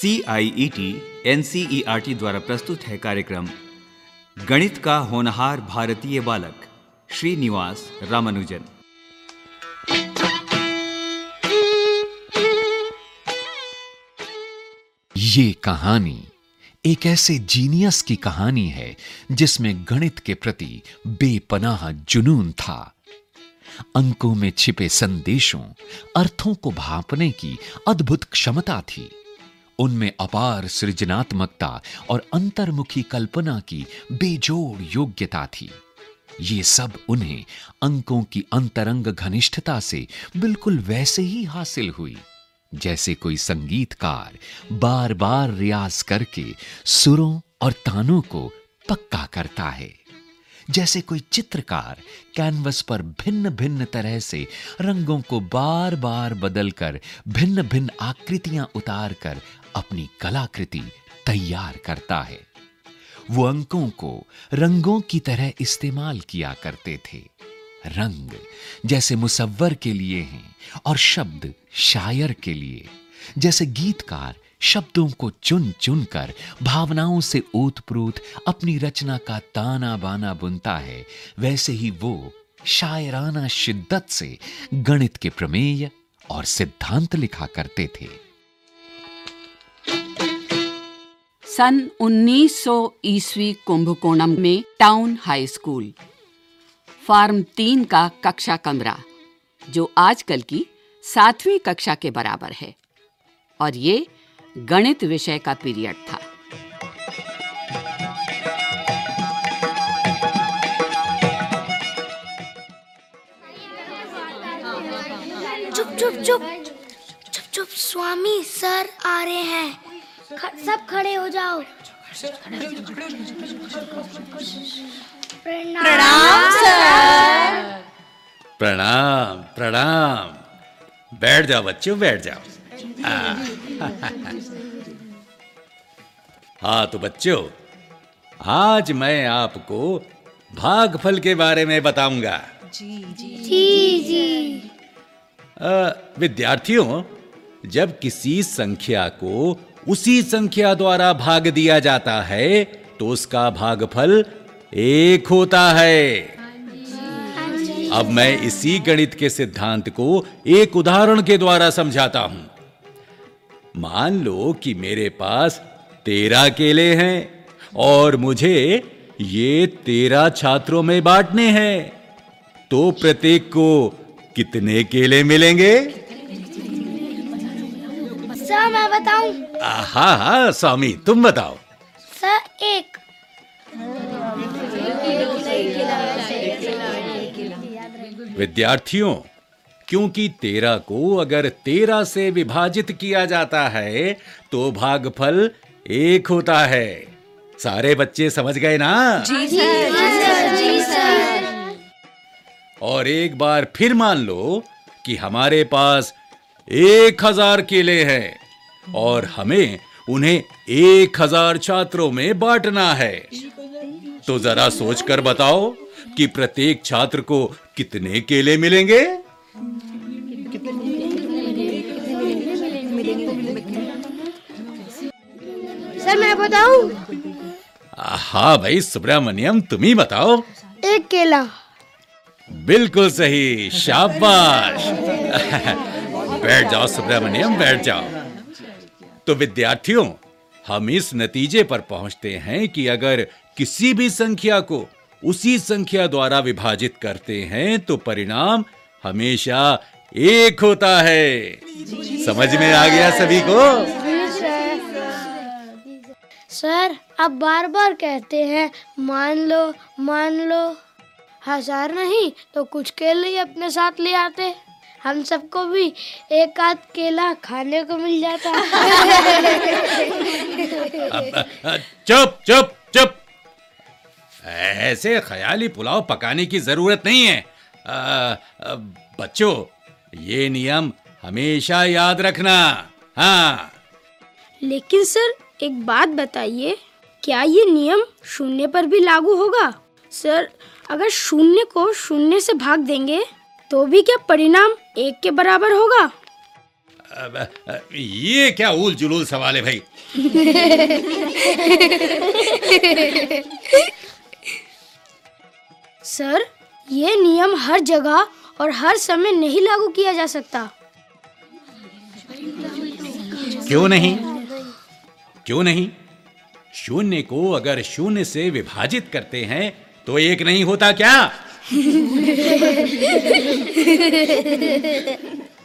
C I N द्वारा प्रस्तुत है कार्यक्रम गणित का होनहार भारतीय बालक श्रीनिवास रामानुजन। ये कहानी एक ऐसे जीनियस की कहानी है जिसमें गणित के प्रति बेपनाह जुनून था। अंकों में छिपे संदेशों, अर्थों को भापने की अद्भुत क्षमता थी। उनमें अपार सृजनात्मकता और अंतर्मुखी कल्पना की बेजोड़ योग्यता थी। ये सब उन्हें अंकों की अंतरंग घनिष्ठता से बिल्कुल वैसे ही हासिल हुई। जैसे कोई संगीतकार बार बार रियाज करके सुरों और तानों को पक्का करता है। जैसे कोई चित्रकार कैनवस पर भिन्न भिन्न तरह से रंगों को बार बार बदलकर भिन्न भिन्न आकृतियाँ उतार कर अपनी कलाकृति तैयार करता है। वो अंकों को रंगों की तरह इस्तेमाल किया करते थे। रंग जैसे मुसव्वर के लिए हैं और शब्द शायर के लिए। जैसे गीतकार शब्दों को चुन चुन कर भावनाओं से ओतप्रोत अपनी रचना का ताना बाना बुनता है, वैसे ही वो शायराना शिद्दत से गणित के प्रमेय और सिद्धांत लिखा करते थे। सन 1900 ईस्वी कुंभकोणम में टाउन हाई स्कूल। फार्म तीन का कक्षा कमरा, जो आजकल की सातवीं कक्षा के बराबर है। और ये गणित विषय का पीरियड था। चुप चुप चुप। चुप चुप, स्वामी, सर आ रहे हैं। सब खड़े हो जाओ। प्रणाम सर। प्रणाम प्रणाम। बैठ जाओ बच्चों बैठ जाओ। हाँ तो बच्चों आज मैं आपको भागफल के बारे में बताऊँगा। जी जी। अ, विद्यार्थियों जब किसी संख्या को उसी संख्या द्वारा भाग दिया जाता है तो उसका भागफल एक होता है। अब मैं इसी गणित के सिद्धांत को एक उदाहरण के द्वारा समझाता हूँ। मान लो कि मेरे पास तेरह केले हैं और मुझे ये तेरह छात्रों में बांटने हैं। तो प्रत्येक को कितने केले मिलेंगे? सर मैं बताऊँ? हाँ हाँ स्वामी तुम बताओ। सर एक। विद्यार्थियों क्योंकि तेरह को अगर तेरह से विभाजित किया जाता है तो भागफल एक होता है। सारे बच्चे समझ गए ना? जी सर। और एक बार फिर मान लो कि हमारे पास एक हज़ार केले हैं और हमें उन्हें एक हज़ार छात्रों में बांटना है। तो जरा सोचकर बताओ कि प्रत्येक छात्र को कितने केले मिलेंगे? सर मैं बताऊँ? हाँ भाई सुब्रमण्यम तुम ही बताओ। एक केला। बिल्कुल सही शाबाश। बैठ जाओ सुब्रमण्यम बैठ जाओ। तो विद्यार्थियों हम इस नतीजे पर पहुँचते हैं कि अगर किसी भी संख्या को उसी संख्या द्वारा विभाजित करते हैं तो परिणाम हमेशा एक होता है। समझ में आ गया सभी को? सर आप बार बार कहते हैं मान लो मान लो। हज़ार नहीं तो कुछ केले ही अपने साथ ले आते। हम सबको भी एक आध केला खाने को मिल जाता। चुप चुप। ऐसे ख्याली पुलाव पकाने की ज़रूरत नहीं है। आ, आ, बच्चों ये नियम हमेशा याद रखना। हाँ। लेकिन सर एक बात बताइए क्या ये नियम शून्य पर भी लागू होगा? सर अगर शून्य को शून्य से भाग देंगे तो भी क्या परिणाम एक के बराबर होगा? अब, ये क्या उल जुलूल सवाल है भाई। सर ये नियम हर जगह और हर समय नहीं लागू किया जा सकता। क्यों नहीं? क्यों नहीं? शून्य को अगर शून्य से विभाजित करते हैं तो एक नहीं होता क्या?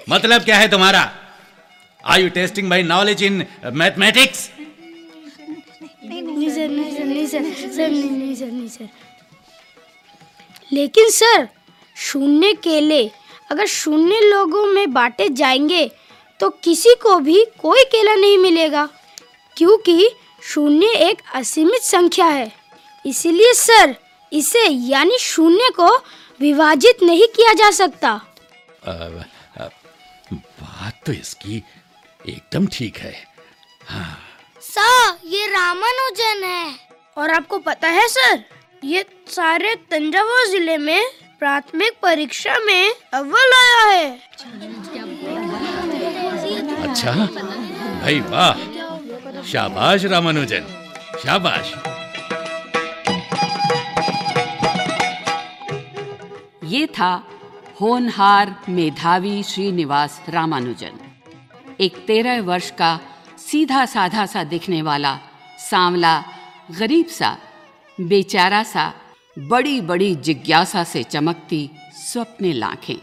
मतलब क्या है तुम्हारा? Are you testing my knowledge in mathematics नहीं सर नहीं सर नहीं सर सर नहीं नहीं सर नहीं सर। लेकिन सर शून्य केले। अगर शून्य लोगों में बांटे जाएँगे तो किसी को भी कोई केला नहीं मिलेगा क्योंकि शून्य एक असीमित संख्या है। इसलिए सर इसे यानी शून्य को विभाजित नहीं किया जा सकता। आ, आ, बात तो इसकी एकदम ठीक है। हाँ। सर ये रामानुजन है। और आपको पता है सर ये सारे तंजावुर ज़िले में प्राथमिक परीक्षा में अव्वल आया है। अच्छा? भाई वाह। शाबाश रामानुजन। शाबाश। ये था होनहार मेधावी श्रीनिवास रामानुजन। एक तेरह वर्ष का सीधा साधा सा दिखने वाला सांवला गरीब सा बेचारा सा बड़ी बड़ी जिज्ञासा से चमकती स्वप्ने लाखें।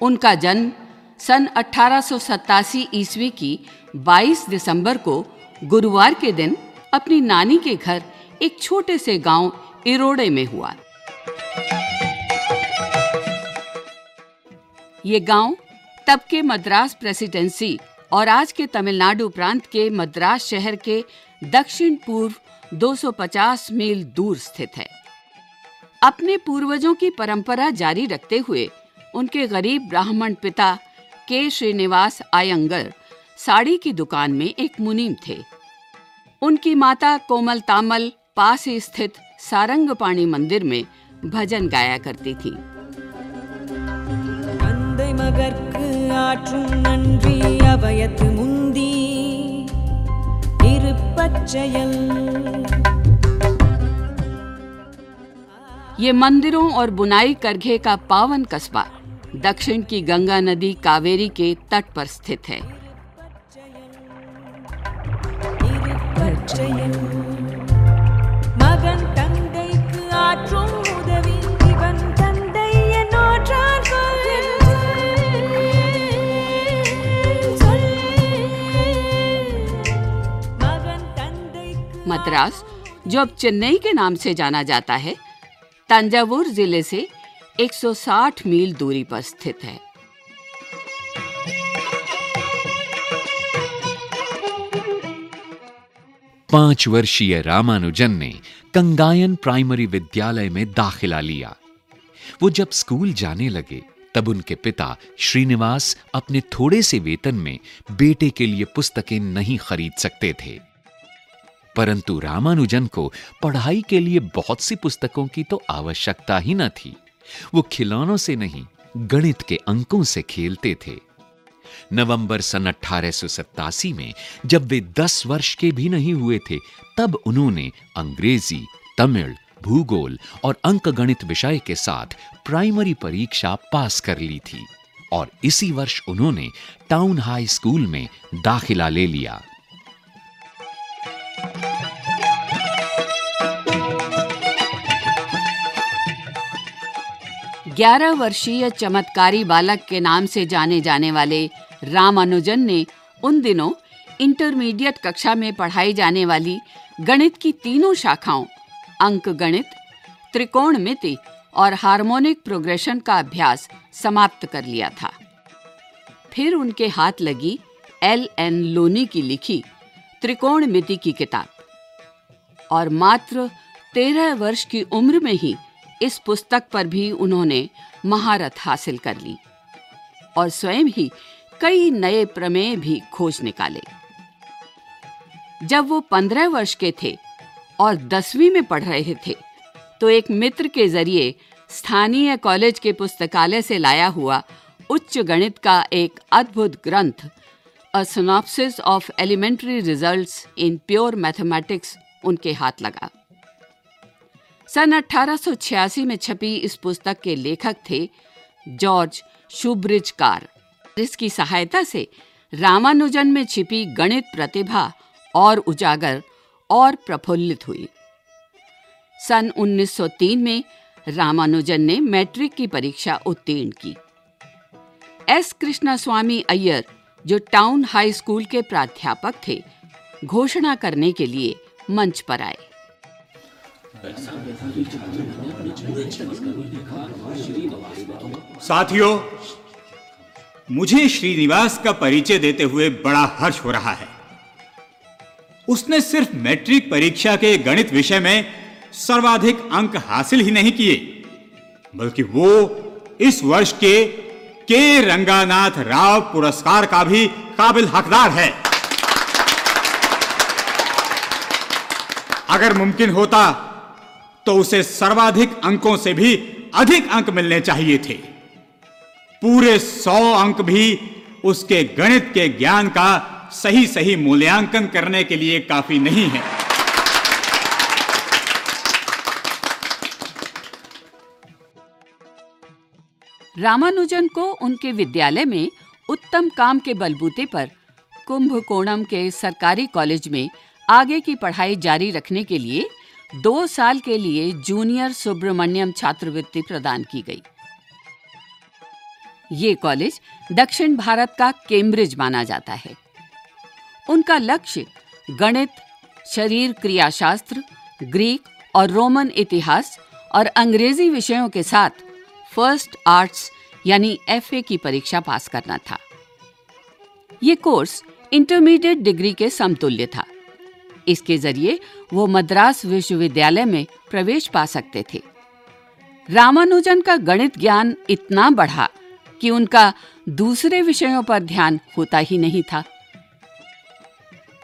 उनका जन्म सन 1887 ईस्वी की 22 दिसंबर को गुरुवार के दिन अपनी नानी के घर एक छोटे से गाँव इरोड़े में हुआ। ये गाँव तब के मद्रास प्रेसिडेंसी और आज के तमिलनाडु प्रांत के मद्रास शहर के दक्षिण पूर्व 250 मील दूर स्थित है अपने पूर्वजों की परंपरा जारी रखते हुए उनके गरीब ब्राह्मण पिता के श्रीनिवास आयंगर साड़ी की दुकान में एक मुनीम थे उनकी माता कोमल तामल पास ही स्थित सारंगपाणी मंदिर में भजन गाया करती थी தந்தை மகற்கு ஆற்றும் நன்றி அபயத்து முந்தி இருப்பச்செயல் ये मंदिरों और बुनाई करघे का पावन कस्बा दक्षिण की गंगा नदी कावेरी के तट पर स्थित है இருப்பச்செயல் மகன் தந்தைக்கு मद्रास, जो अब चेन्नई के नाम से जाना जाता है, तंजावुर ज़िले से 160 मील दूरी पर स्थित है। पाँच वर्षीय रामानुजन ने कंगायन प्राइमरी विद्यालय में दाखिला लिया। वो जब स्कूल जाने लगे, तब उनके पिता श्रीनिवास अपने थोड़े से वेतन में बेटे के लिए पुस्तकें नहीं खरीद सकते थे। परंतु रामानुजन को पढ़ाई के लिए बहुत सी पुस्तकों की तो आवश्यकता ही न थी। वो खिलौनों से नहीं, गणित के अंकों से खेलते थे। नवंबर सन अठारह में जब वे 10 वर्ष के भी नहीं हुए थे, तब उन्होंने अंग्रेज़ी, तमिल, भूगोल और अंकगणित विषय के साथ प्राइमरी परीक्षा पास कर ली थी और इसी वर्ष उन्होंने टाउन हाई स्कूल में दाखिला ले लिया। ग्यारह वर्षीय चमत्कारी बालक के नाम से जाने जाने वाले रामानुजन ने उन दिनों इंटरमीडिएट कक्षा में पढ़ाई जाने वाली गणित की तीनों शाखाओं, अंक गणित त्रिकोणमिति और हार्मोनिक प्रोग्रेशन का अभ्यास समाप्त कर लिया था। फिर उनके हाथ लगी एल एन लोनी की लिखी त्रिकोणमिति की किताब। और मात्र तेरह वर्ष की उम्र में ही इस पुस्तक पर भी उन्होंने महारत हासिल कर ली और स्वयं ही कई नए प्रमेय भी खोज निकाले। जब वो पंद्रह वर्ष के थे और दसवीं में पढ़ रहे थे तो एक मित्र के ज़रिए स्थानीय कॉलेज के पुस्तकालय से लाया हुआ उच्च गणित का एक अद्भुत ग्रंथ a synopsis of elementary results in pure mathematics उनके हाथ लगा। सन 1886 में छपी इस पुस्तक के लेखक थे जॉर्ज शुब्रिज कार इसकी सहायता से रामानुजन में छिपी गणित प्रतिभा और उजागर और प्रफुल्लित हुई। सन 1903 में रामानुजन ने मैट्रिक की परीक्षा उत्तीर्ण की। एस कृष्णा स्वामी अय्यर, जो टाउन हाई स्कूल के प्राध्यापक थे, घोषणा करने के लिए मंच पर आए। साथियों, मुझे श्रीनिवास का परिचय देते हुए बड़ा हर्ष हो रहा है। उसने सिर्फ़ मैट्रिक परीक्षा के गणित विषय में सर्वाधिक अंक हासिल ही नहीं किए, बल्कि वो इस वर्ष के के रंगानाथ राव पुरस्कार का भी काबिल हकदार है। अगर मुमकिन होता तो उसे सर्वाधिक अंकों से भी अधिक अंक मिलने चाहिए थे। पूरे सौ अंक भी उसके गणित के ज्ञान का सही सही मूल्यांकन करने के लिए काफ़ी नहीं है। रामानुजन को उनके विद्यालय में उत्तम काम के बलबूते पर कुंभकोणम के सरकारी कॉलेज में आगे की पढ़ाई जारी रखने के लिए दो साल के लिए जूनियर सुब्रमण्यम छात्रवृत्ति प्रदान की गई। ये कॉलेज दक्षिण भारत का केम्ब्रिज माना जाता है। उनका लक्ष्य गणित, शरीर क्रियाशास्त्र, ग्रीक और रोमन इतिहास और अंग्रेज़ी विषयों के साथ फ़र्स्ट आर्ट्स यानी एफए की परीक्षा पास करना था। ये कोर्स इंटरमीडिएट डिग्री के समतुल्य था। इसके ज़रिए वो मद्रास विश्वविद्यालय में प्रवेश पा सकते थे। रामानुजन का गणित ज्ञान इतना बढ़ा कि उनका दूसरे विषयों पर ध्यान होता ही नहीं था।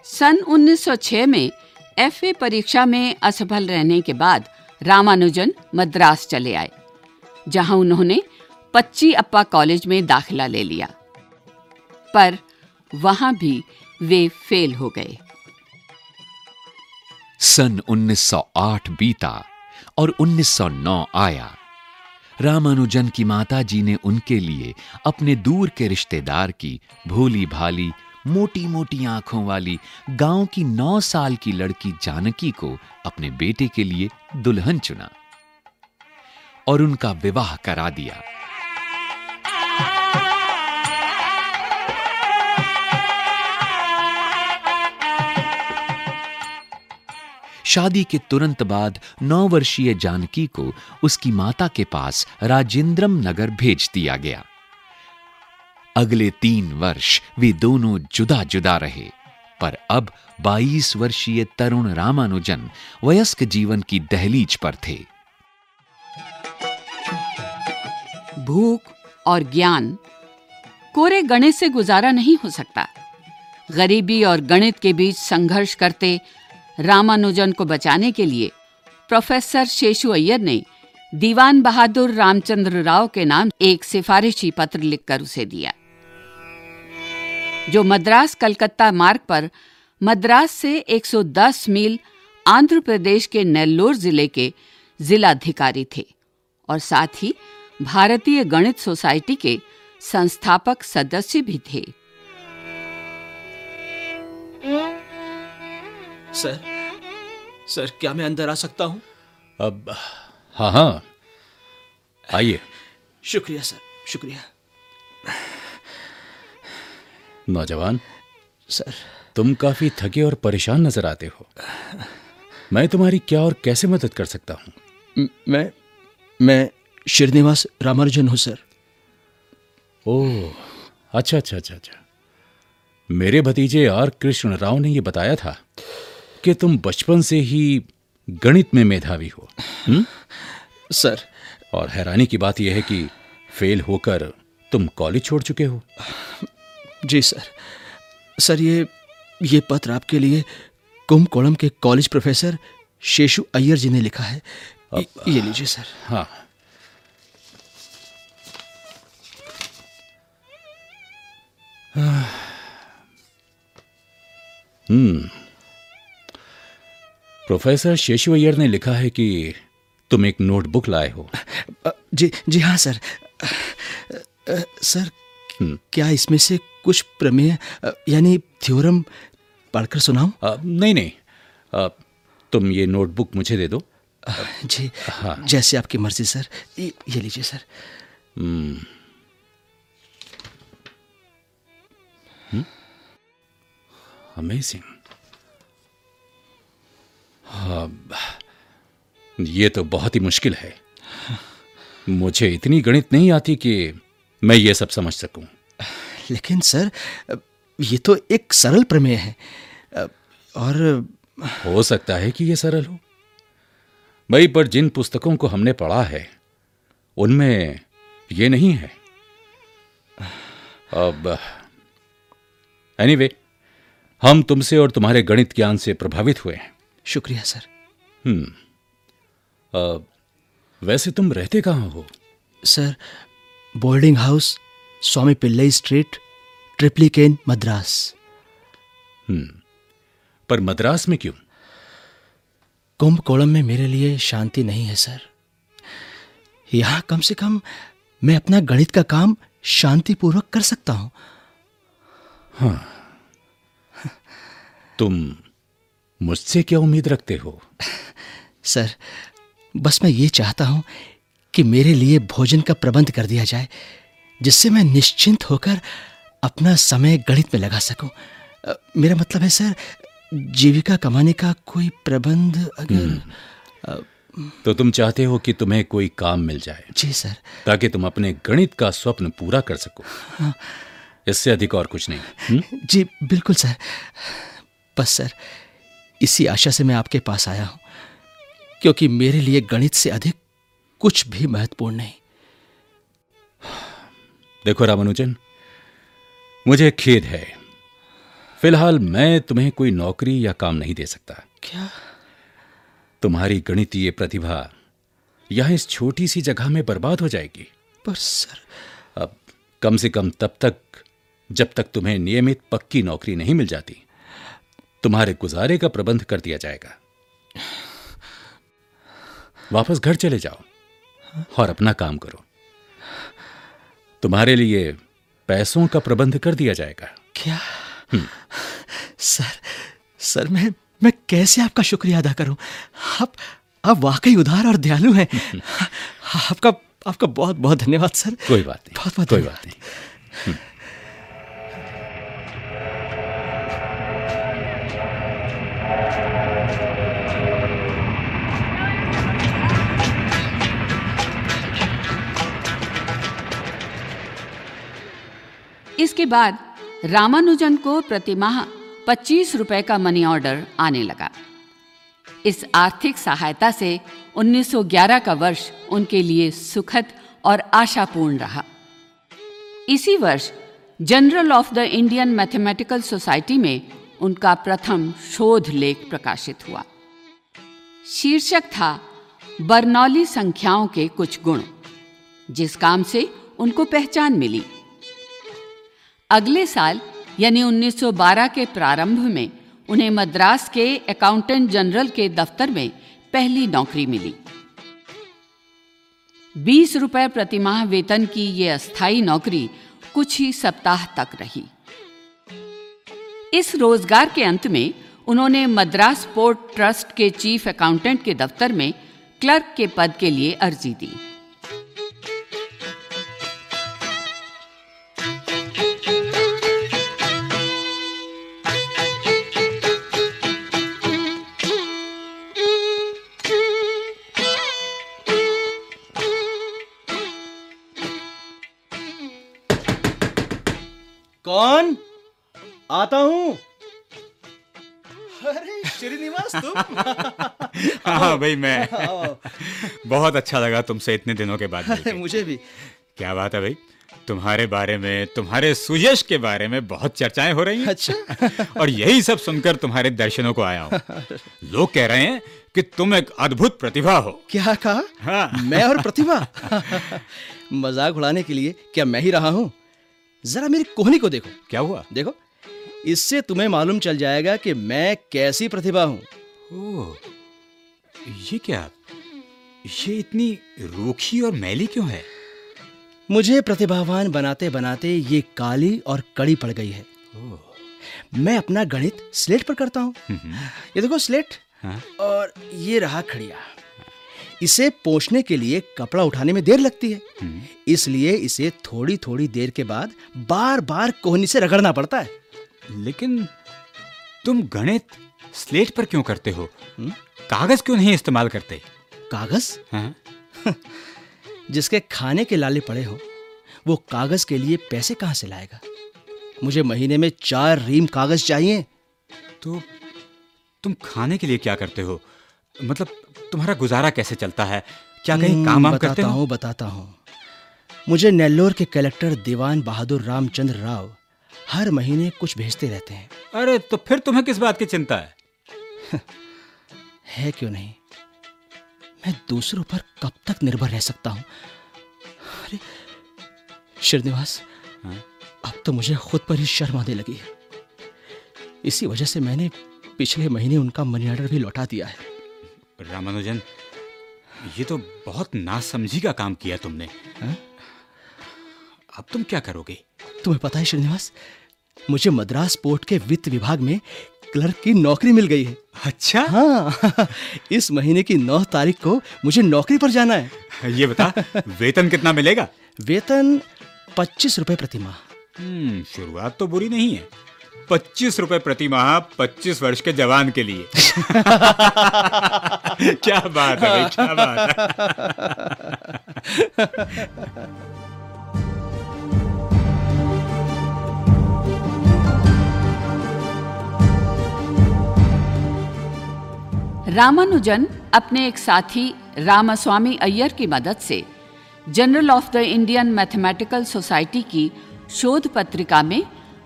सन 1906 में एफए परीक्षा में असफल रहने के बाद रामानुजन मद्रास चले आए, जहाँ उन्होंने पच्ची अप्पा कॉलेज में दाखिला ले लिया। पर वहाँ भी वे फेल हो गए। सन 1908 बीता और 1909 आया। रामानुजन की माता जी ने उनके लिए अपने दूर के रिश्तेदार की भोली भाली मोटी मोटी आँखों वाली, गाँव की नौ साल की लड़की जानकी को अपने बेटे के लिए दुल्हन चुना और उनका विवाह करा दिया। शादी के तुरंत बाद नौ वर्षीय जानकी को उसकी माता के पास राजेंद्रम नगर भेज दिया गया। अगले तीन वर्ष वे दोनों जुदा जुदा रहे, पर अब 22 वर्षीय तरुण रामानुजन वयस्क जीवन की दहलीज पर थे। भूख और ज्ञान कोरे गणित से गुजारा नहीं हो सकता। गरीबी और गणित के बीच संघर्ष करते रामानुजन को बचाने के लिए प्रोफेसर शेषु अय्यर ने दीवान बहादुर रामचंद्र राव के नाम एक सिफारिशी पत्र लिखकर उसे दिया, जो मद्रास कलकत्ता मार्ग पर मद्रास से 110 मील आंध्र प्रदेश के नेल्लोर ज़िले के जिलाधिकारी थे और साथ ही भारतीय गणित सोसाइटी के संस्थापक सदस्य भी थे। सर सर क्या मैं अंदर आ सकता हूँ? अब हाँ हाँ। आइए। शुक्रिया सर शुक्रिया. नौजवान सर तुम काफ़ी थके और परेशान नज़र आते हो। मैं तुम्हारी क्या और कैसे मदद कर सकता हूँ? मैं मैं श्रीनिवास रामानुजन हूँ सर ओह अच्छा अच्छा अच्छा अच्छा। मेरे भतीजे आर कृष्ण राव ने यह बताया था। कि तुम बचपन से ही गणित में मेधावी हो हुँ? सर। और हैरानी की बात यह है कि फेल होकर तुम कॉलेज छोड़ चुके हो। जी सर। सर ये ये पत्र आपके लिए कुंभकोणम के कॉलेज प्रोफेसर शेषु अय्यर जी ने लिखा है। ये ये लीजिए सर। हाँ। हम्म। प्रोफेसर शेषु अय्यर ने लिखा है कि तुम एक नोटबुक लाए हो। जी जी हाँ सर। सर क्या इसमें से कुछ प्रमेय यानी थ्योरम पढ़कर सुनाऊं? नहीं नहीं। अ, तुम ये नोटबुक मुझे दे दो। जी। हाँ। जैसे आपकी मर्ज़ी सर। ये, ये लीजिए सर। अमेजिंग हाँ, ये तो बहुत ही मुश्किल है। मुझे इतनी गणित नहीं आती कि मैं ये सब समझ सकूँ। लेकिन सर ये तो एक सरल प्रमेय है। और हो सकता है कि ये सरल हो। भाई पर जिन पुस्तकों को हमने पढ़ा है उनमें ये नहीं है। अब एनीवे anyway, हम तुमसे और तुम्हारे गणित ज्ञान से प्रभावित हुए हैं। शुक्रिया सर। अ, वैसे तुम रहते कहाँ हो? Sir boarding house Swami Pillai street Triplicane Madras. पर मद्रास में क्यों? कुंभकोणम में मेरे लिए शांति नहीं है सर। यहाँ कम से कम मैं अपना गणित का काम शांतिपूर्वक कर सकता हूँ। तुम मुझसे क्या उम्मीद रखते हो? सर बस मैं ये चाहता हूँ कि मेरे लिए भोजन का प्रबंध कर दिया जाए जिससे मैं निश्चिंत होकर अपना समय गणित में लगा सकूँ। मेरा मतलब है सर जीविका कमाने का कोई प्रबंध अगर तो तुम चाहते हो कि तुम्हें कोई काम मिल जाए? जी सर। ताकि तुम अपने गणित का स्वप्न पूरा कर सको। हाँ। इससे अधिक और कुछ नहीं। हम्म? जी बिल्कुल सर। बस सर इसी आशा से मैं आपके पास आया हूँ क्योंकि मेरे लिए गणित से अधिक कुछ भी महत्वपूर्ण नहीं। देखो रामानुजन मुझे खेद है। फ़िलहाल मैं तुम्हें कोई नौकरी या काम नहीं दे सकता। क्या? तुम्हारी गणितीय प्रतिभा यहाँ इस छोटी सी जगह में बर्बाद हो जाएगी। पर सर अब कम से कम तब तक जब तक तुम्हें नियमित पक्की नौकरी नहीं मिल जाती। तुम्हारे गुजारे का प्रबंध कर दिया जाएगा। वापस घर चले जाओ और अपना काम करो। तुम्हारे लिए पैसों का प्रबंध कर दिया जाएगा। क्या? सर सर मैं मैं कैसे आपका शुक्रिया अदा करूँ? आप आप वाकई उदार और दयालु हैं। आपका आपका बहुत बहुत धन्यवाद सर। कोई बात नहीं बहुत बहुत कोई बात नहीं। इसके बाद रामानुजन को प्रतिमाह 25 रुपए का मनी ऑर्डर आने लगा। इस आर्थिक सहायता से 1911 का वर्ष उनके लिए सुखद और आशापूर्ण रहा। इसी वर्ष journal of the Indian mathematical society में उनका प्रथम शोध लेख प्रकाशित हुआ। शीर्षक था, बर्नौली संख्याओं के कुछ गुण, जिस काम से उनको पहचान मिली। अगले साल, यानी 1912 के प्रारंभ में, उन्हें मद्रास के अकाउंटेंट जनरल के दफ्तर में पहली नौकरी मिली। बीस रुपए प्रतिमाह वेतन की ये अस्थायी नौकरी कुछ ही सप्ताह तक रही। इस रोज़गार के अंत में, उन्होंने मद्रास पोर्ट ट्रस्ट के चीफ अकाउंटेंट के दफ्तर में क्लर्क के पद के लिए अर्जी दी। भाई मैं। बहुत अच्छा लगा तुमसे इतने दिनों के बाद मुझे भी। क्या बात है भाई। तुम्हारे बारे में तुम्हारे सुयश के बारे में बहुत चर्चाएँ हो रही हैं। अच्छा। और यही सब सुनकर तुम्हारे दर्शनों को आया हूँ। लोग कह रहे हैं कि तुम एक अद्भुत प्रतिभा हो। क्या कहा? हाँ। मैं और प्रतिभा? मज़ाक उड़ाने के लिए क्या मैं ही रहा हूँ? जरा मेरी कोहनी को देखो। क्या हुआ? देखो इससे तुम्हें मालूम चल जाएगा कि मैं कैसी प्रतिभा हूँ। ये क्या? ये इतनी रूखी और मैली क्यों है? मुझे प्रतिभावान बनाते बनाते ये काली और कड़ी पड़ गई है। मैं अपना गणित स्लेट पर करता हूँ। ये देखो स्लेट। हाँ। और ये रहा खड़िया। इसे पोषने के लिए कपड़ा उठाने में देर लगती है। इसलिए इसे थोड़ी थोड़ी देर के बाद बार बार कोहनी से रगड़ना पड़ता है। लेकिन तुम गणित स्लेट पर क्यों करते हो? कागज़ क्यों नहीं इस्तेमाल करते? कागज़? हाँ? जिसके खाने के लाले पड़े हो वो कागज़ के लिए पैसे कहाँ से लाएगा? मुझे महीने में चार रीम कागज़ चाहिए। तो तुम खाने के लिए क्या करते हो? मतलब तुम्हारा गुजारा कैसे चलता है? क्या कहीं हम्म, काम वाम करते हो बताता हूँ। मुझे नेल्लोर के कलेक्टर दीवान बहादुर रामचंद्र राव हर महीने कुछ भेजते रहते हैं। अरे तो फिर तुम्हें किस बात की चिंता है? है क्यों नहीं? मैं दूसरों पर कब तक निर्भर रह सकता हूँ? अरे श्रीनिवास अब तो मुझे खुद पर ही शर्म आने लगी है। इसी वजह से मैंने पिछले महीने उनका मनी ऑर्डर भी लौटा दिया है। रामानुजन ये तो बहुत नासमझी का काम किया तुमने। हाँ? अब तुम क्या करोगे? तुम्हें पता है श्रीनिवास मुझे मद्रास पोर्ट के वित्त विभाग में क्लर्क की नौकरी मिल गई है। अच्छा? हाँ। इस महीने की नौ तारीख को मुझे नौकरी पर जाना है। ये बता वेतन कितना मिलेगा? वेतन पच्चीस रुपए प्रति माह। हम्म, शुरुआत तो बुरी नहीं है। पच्चीस रुपए प्रति माह पच्चीस वर्ष के जवान के लिए। क्या बात है क्या बात है। रामानुजन अपने एक साथी रामास्वामी अय्यर की मदद से journal of the Indian mathematical society की शोध पत्रिका में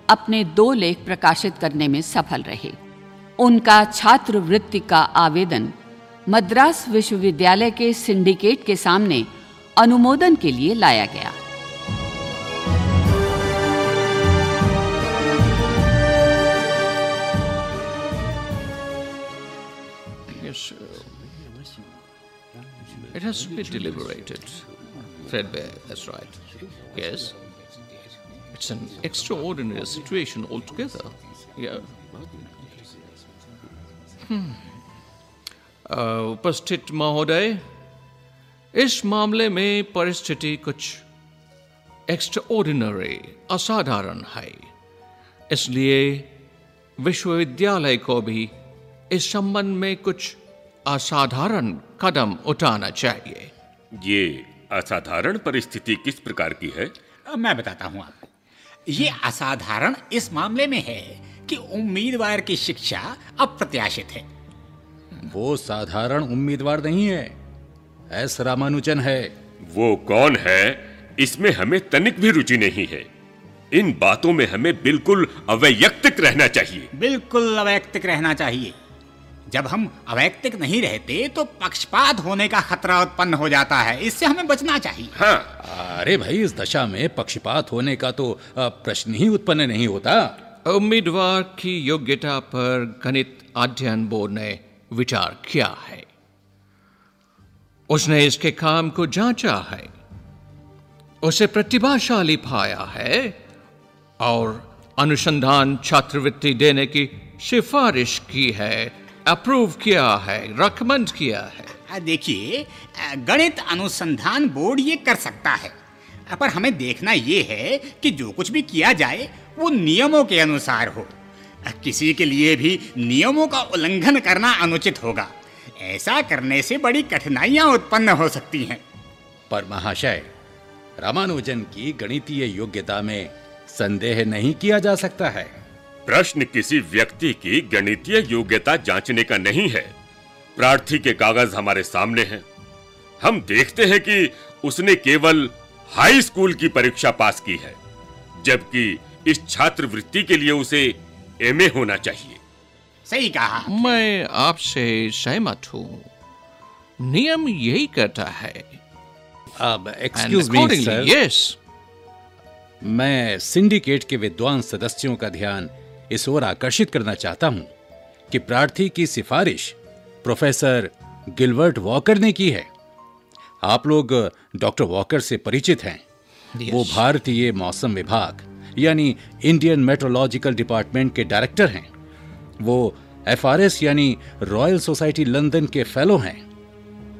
अपने दो लेख प्रकाशित करने में सफल रहे। उनका छात्रवृत्ति का आवेदन मद्रास विश्वविद्यालय के सिंडिकेट के सामने अनुमोदन के लिए लाया गया। It has to be deliberated. Threadbare, that's right. Yes. It's an extraordinary situation altogether. Yeah. Hmm. Uh, उपस्थित महोदय इस मामले में परिस्थिति कुछ एक्स्ट्राऑर्डिनरी असाधारण है इसलिए विश्वविद्यालय को भी इस संबंध में कुछ असाधारण कदम उठाना चाहिए। ये असाधारण परिस्थिति किस प्रकार की है? मैं बताता हूँ आपको। ये असाधारण इस मामले में है कि उम्मीदवार की शिक्षा अप्रत्याशित है। वो साधारण उम्मीदवार नहीं है। एस रामानुजन है। वो कौन है? इसमें हमें तनिक भी रुचि नहीं है। इन बातों में हमें बिल्कुल अवैयक्तिक रहना चाहिए। बिल्कुल अवैयक्तिक रहना चाहिए। जब हम अवैयक्तिक नहीं रहते तो पक्षपात होने का खतरा उत्पन्न हो जाता है। इससे हमें बचना चाहिए। हाँ। अरे भाई इस दशा में पक्षपात होने का तो प्रश्न ही उत्पन्न नहीं होता। उम्मीदवार की योग्यता पर गणित अध्ययन बोर्ड ने विचार किया है। उसने इसके काम को जांचा है। उसे प्रतिभाशाली पाया है और अनुसंधान छात्रवृत्ति देने की सिफारिश की है। अप्रूव किया है रिकमेंड किया है। देखिए गणित अनुसंधान बोर्ड ये कर सकता है। पर हमें देखना ये है कि जो कुछ भी किया जाए वो नियमों के अनुसार हो। किसी के लिए भी नियमों का उल्लंघन करना अनुचित होगा। ऐसा करने से बड़ी कठिनाइयाँ उत्पन्न हो सकती हैं। पर महाशय रामानुजन की गणितीय योग्यता में संदेह नहीं किया जा सकता है। प्रश्न किसी व्यक्ति की गणितीय योग्यता जांचने का नहीं है। प्रार्थी के कागज़ हमारे सामने हैं। हम देखते हैं कि उसने केवल हाई स्कूल की परीक्षा पास की है जबकि इस छात्रवृत्ति के लिए उसे एमए होना चाहिए। सही कहा मैं आपसे सहमत हूँ। नियम यही कहता है। अब एक्सक्यूज मी सर यस मैं सिंडिकेट के विद्वान सदस्यों का ध्यान इस ओर आकर्षित करना चाहता हूँ कि प्रार्थी की सिफारिश प्रोफेसर गिलवर्ट वॉकर ने की है। आप लोग डॉक्टर वॉकर से परिचित हैं। वो भारतीय मौसम विभाग यानी इंडियन मेट्रोलॉजिकल डिपार्टमेंट के डायरेक्टर हैं। वो एफआरएस यानी रॉयल सोसाइटी लंदन के फेलो हैं।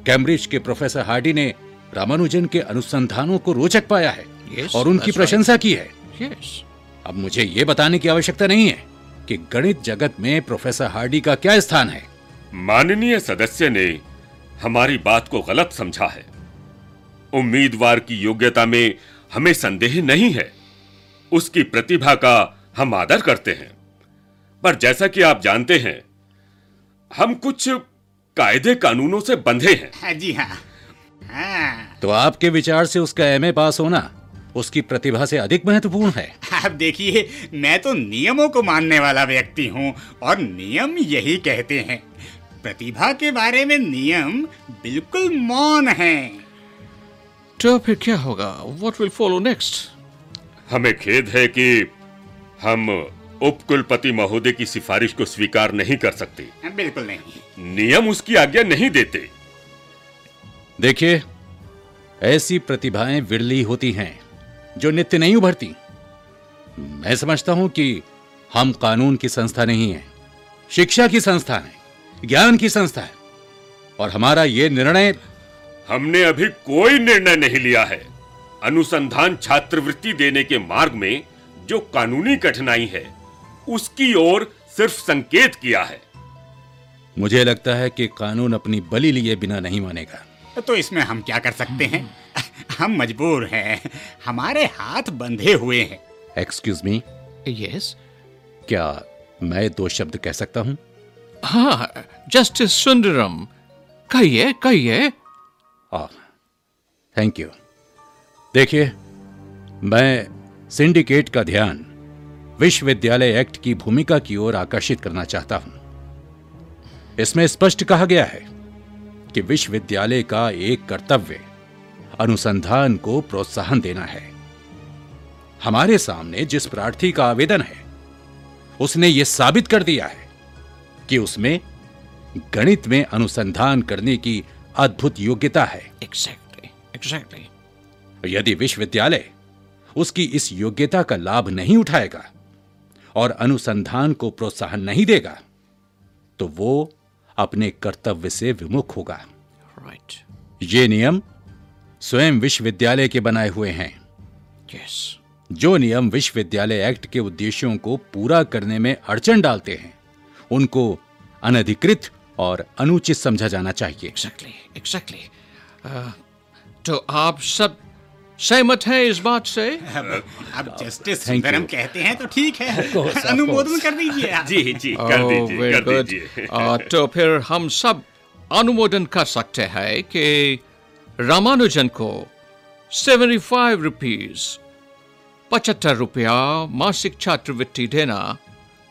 कैम्ब्रिज के प्रोफेसर हार्डी ने रामानुजन के अनुसंधानों को रोचक पाया है Yes, और उनकी that's right. प्रशंसा की है। यस अब मुझे ये बताने की आवश्यकता नहीं है कि गणित जगत में प्रोफेसर हार्डी का क्या स्थान है। माननीय सदस्य ने हमारी बात को गलत समझा है। उम्मीदवार की योग्यता में हमें संदेह नहीं है। उसकी प्रतिभा का हम आदर करते हैं। पर जैसा कि आप जानते हैं हम कुछ कायदे कानूनों से बंधे हैं। हाँ जी हाँ। हाँ। तो आपके विचार से उसका एमए पास होना उसकी प्रतिभा से अधिक महत्वपूर्ण है। अब देखिए मैं तो नियमों को मानने वाला व्यक्ति हूँ और नियम यही कहते हैं। प्रतिभा के बारे में नियम बिल्कुल मौन हैं। तो फिर क्या होगा? व्हाट विल फॉलो नेक्स्ट हमें खेद है कि हम उपकुलपति महोदय की सिफारिश को स्वीकार नहीं कर सकते। बिल्कुल नहीं। नियम उसकी आज्ञा नहीं देते। देखिए ऐसी प्रतिभाएँ विरली होती हैं जो नित्य नहीं उभरती। मैं समझता हूँ कि हम कानून की संस्था नहीं है शिक्षा की संस्था है ज्ञान की संस्था है और हमारा ये निर्णय हमने अभी कोई निर्णय नहीं लिया है। अनुसंधान छात्रवृत्ति देने के मार्ग में जो कानूनी कठिनाई है उसकी ओर सिर्फ़ संकेत किया है। मुझे लगता है कि कानून अपनी बलि लिए बिना नहीं मानेगा। तो इसमें हम क्या कर सकते हैं? हम मजबूर हैं हमारे हाथ बंधे हुए हैं। एक्सक्यूज मी यस क्या मैं दो शब्द कह सकता हूँ? हाँ जस्टिस सुंदरम कहिए कहिए। थैंक यू देखिए मैं सिंडिकेट का ध्यान विश्वविद्यालय एक्ट की भूमिका की ओर आकर्षित करना चाहता हूँ। इसमें स्पष्ट कहा गया है कि विश्वविद्यालय का एक कर्तव्य अनुसंधान को प्रोत्साहन देना है। हमारे सामने जिस प्रार्थी का आवेदन है उसने यह साबित कर दिया है कि उसमें गणित में अनुसंधान करने की अद्भुत योग्यता है। एग्जैक्टली एग्जैक्टली यदि विश्वविद्यालय उसकी इस योग्यता का लाभ नहीं उठाएगा और अनुसंधान को प्रोत्साहन नहीं देगा तो वो अपने कर्तव्य से विमुख होगा। Right right. ये नियम स्वयं विश्वविद्यालय के बनाए हुए हैं। यस जो नियम विश्वविद्यालय एक्ट के उद्देश्यों को पूरा करने में अड़चन डालते हैं उनको अनधिकृत और अनुचित समझा जाना चाहिए। एग्जैक्टली एग्जैक्टली Uh, तो आप सब सहमत हैं इस बात से? अब अब जस्टिस सुंदरम कहते हैं तो ठीक है। अनुमोदन कर दीजिए। जी जी कर Oh, दीजिए कर दीजिए। Uh, तो फिर हम सब अनुमोदन कर सकते हैं कि रामानुजन को 75 रुपीस पचहत्तर रुपया मासिक छात्रवृत्ति देना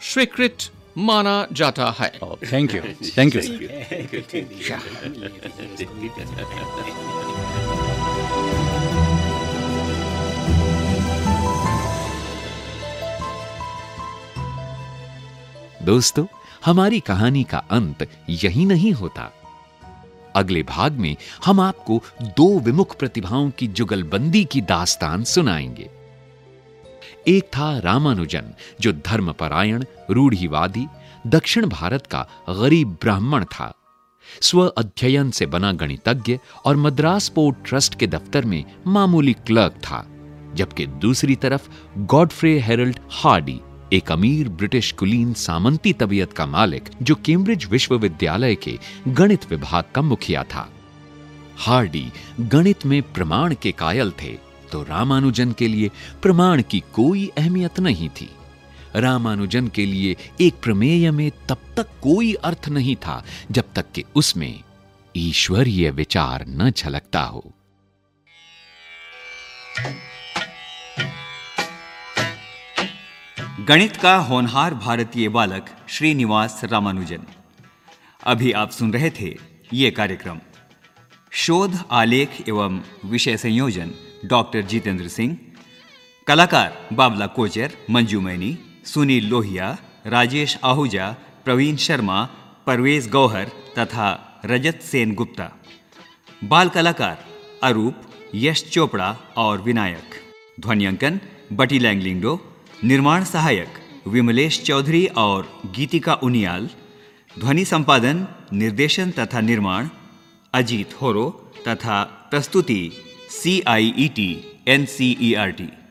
स्वीकृत माना जाता है। थैंक यू थैंक यू दोस्तों हमारी कहानी का अंत यही नहीं होता। अगले भाग में हम आपको दो विमुख प्रतिभाओं की जुगलबंदी की दास्तान सुनाएँगे। एक था रामानुजन, जो धर्मपरायण, रूढ़िवादी, दक्षिण भारत का गरीब ब्राह्मण था। स्व अध्ययन से बना गणितज्ञ और मद्रास पोर्ट ट्रस्ट के दफ्तर में मामूली क्लर्क था, जबकि दूसरी तरफ़ गॉडफ्रे हेरल्ड हार्डी, एक अमीर ब्रिटिश कुलीन सामंती तबीयत का मालिक, जो कैम्ब्रिज विश्वविद्यालय के गणित विभाग का मुखिया था। हार्डी गणित में प्रमाण के कायल थे। तो रामानुजन के लिए प्रमाण की कोई अहमियत नहीं थी। रामानुजन के लिए एक प्रमेय में तब तक कोई अर्थ नहीं था, जब तक कि उसमें ईश्वरीय विचार न झलकता हो। गणित का होनहार भारतीय बालक श्रीनिवास रामानुजन। अभी आप सुन रहे थे ये कार्यक्रम। शोध, आलेख एवं विषय संयोजन डॉक्टर जितेंद्र सिंह, कलाकार बाबला कोचर, मंजू मैनी, सुनील लोहिया, राजेश आहूजा, प्रवीण शर्मा, परवेज गौहर तथा रजत सेन गुप्ता। बाल कलाकार अरूप, यश चोपड़ा और विनायक। ध्वनियांकन बटी लैंगलिंगडो, निर्माण सहायक विमलेश चौधरी और गीतिका उनियाल। ध्वनि संपादन, निर्देशन तथा निर्माण अजीत होरो तथा प्रस्तुति C I E T N C E R T.